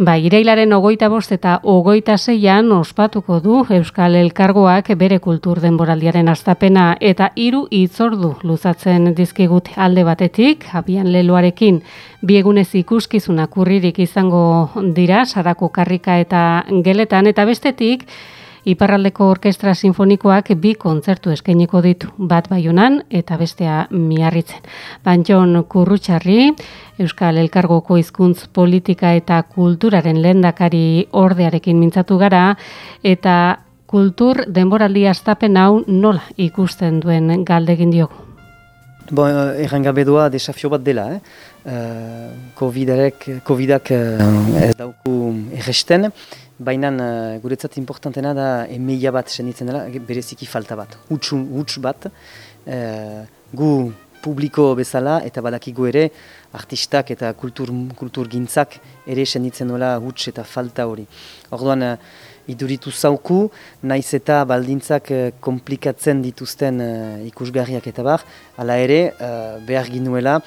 Ba, irailaren ogoita bost eta ogoita zeian ospatuko du Euskal Elkargoak bere kultur denboraldiaren astapena eta hiru itzordu luzatzen dizkigut alde batetik, abian leloarekin. Biegunez ikuskizuna kurririk izango dira, sarako karrika eta geletan, eta bestetik, Iparraldeko Orkestra Sinfonikoak bi kontzertu eskainiko ditu, bat baiunan eta bestea miarritzen. Bantxon Kurrutxarri, Euskal Elkargoko hizkuntz politika eta kulturaren lehendakari ordearekin mintzatu gara, eta kultur denboraldi astapen hau nola ikusten duen galdegin diogu. Bo, erran gabe doa desafio bat dela, eh? Uh, COVID-ak COVID uh, dauku erresten, Baina uh, guretzat importantena da emeia bat senditzen dela, bereziki falta bat, hutsun, huts bat, uh, gu publiko bezala eta badakigu ere artistak eta kultur, kultur gintzak ere senditzen dola huts eta falta hori. Orduan, uh, iduritu zauku, naiz eta baldintzak uh, komplikatzen dituzten uh, ikusgarriak eta bar, ala ere, uh, behar ginuela,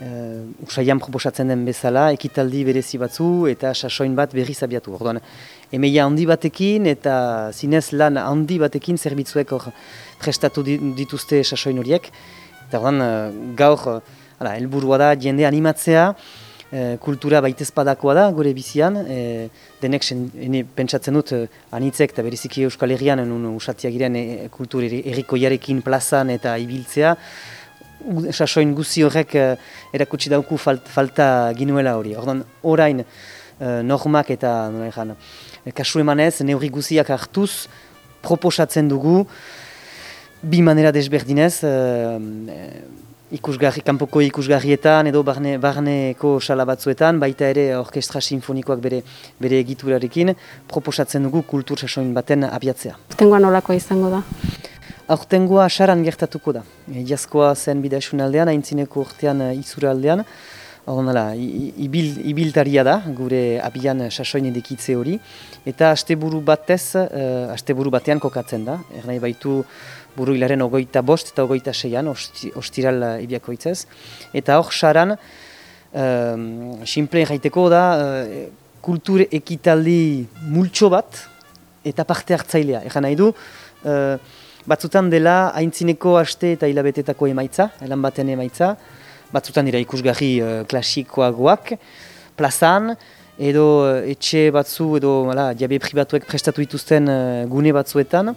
Uh, usaian proposatzen den bezala, ekitaldi berezi batzu eta sasoin bat berri zabiatu. Orduan, emeia handi batekin eta zinez lan handi batekin zerbitzuek hor prestatu dituzte sasoin horiek. Eta orduan, uh, gaur, uh, elburua da, jende animatzea, uh, kultura baitezpadakoa da, gure bizian. Uh, denek, sen, pentsatzen dut, anitzek eta beriziki Euskal Herrian, usatiak giren uh, kultur errikoiarekin plazan eta ibiltzea, sasoin guzi horrek uh, erakutsi dauku falt, falta ginuela hori. Ordan orain uh, normak eta uh, kasu emanez, neurri guziak hartuz, proposatzen dugu, bi manera desberdinez, uh, ikusgarri, kanpoko ikusgarrietan edo barne, barneko salabatzuetan, baita ere orkestra sinfonikoak bere, bere egiturarekin, proposatzen dugu kultur sasoin baten abiatzea. Tengoan olako izango da? Aurtengoa saran gertatuko da. Jazkoa zen bidasun aldean, haintzineko urtean eh, izura aldean. Horrenala, ibil, ibiltaria da, gure abian sasoin edekitze hori. Eta asteburu batez, uh, asteburu batean kokatzen da. Ernai baitu buru hilaren ogoita bost eta ogoita seian, ostiral ibiakoitzez. Eta hor saran, um, simple gaiteko da, uh, kultur ekitaldi multxo bat eta parte hartzailea. Egan nahi du, Batzutan dela haintzineko aste eta hilabetetako emaitza, elan baten emaitza. Batzutan dira ikusgarri uh, klasikoagoak, plazan, edo uh, etxe batzu edo hala, diabe pribatuek prestatu dituzten uh, gune batzuetan.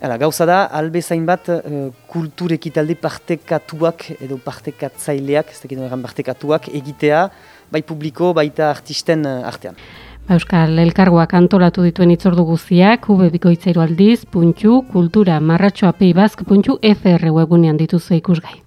Hala, gauza da, albe zain bat uh, kultur ekitalde partekatuak edo partekatzaileak, ez dakit partekatuak egitea, bai publiko, baita artisten uh, artean. Euskal Elkargoak antolatu dituen itzordu guztiak, ubebiko aldiz, puntxu, kultura, marratxoa peibazk, puntxu, FR webunean dituzu ikusgai.